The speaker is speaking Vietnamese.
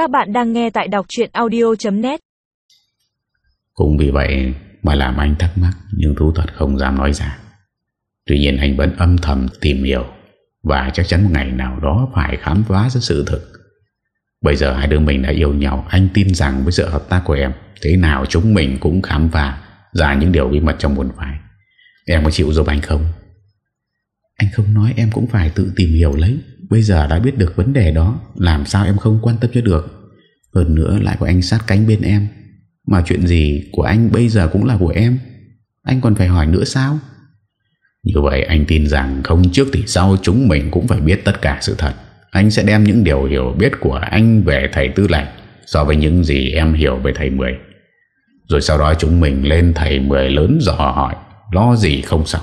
Các bạn đang nghe tại đọc chuyện audio.net Cũng vì vậy mà làm anh thắc mắc nhưng thú thật không dám nói ra. Tuy nhiên anh vẫn âm thầm tìm hiểu và chắc chắn một ngày nào đó phải khám phá ra sự thực. Bây giờ hai đứa mình đã yêu nhau, anh tin rằng với sự hợp tác của em, thế nào chúng mình cũng khám phá ra những điều bí mật trong buồn phải. Em có chịu giúp anh không? Anh không nói em cũng phải tự tìm hiểu lấy Bây giờ đã biết được vấn đề đó, Làm sao em không quan tâm cho được? Hơn nữa lại có anh sát cánh bên em. Mà chuyện gì của anh bây giờ cũng là của em? Anh còn phải hỏi nữa sao? Như vậy anh tin rằng Không trước thì sau chúng mình cũng phải biết tất cả sự thật. Anh sẽ đem những điều hiểu biết của anh về thầy tư lệnh, So với những gì em hiểu về thầy Mười. Rồi sau đó chúng mình lên thầy Mười lớn dò hỏi, Lo gì không xong.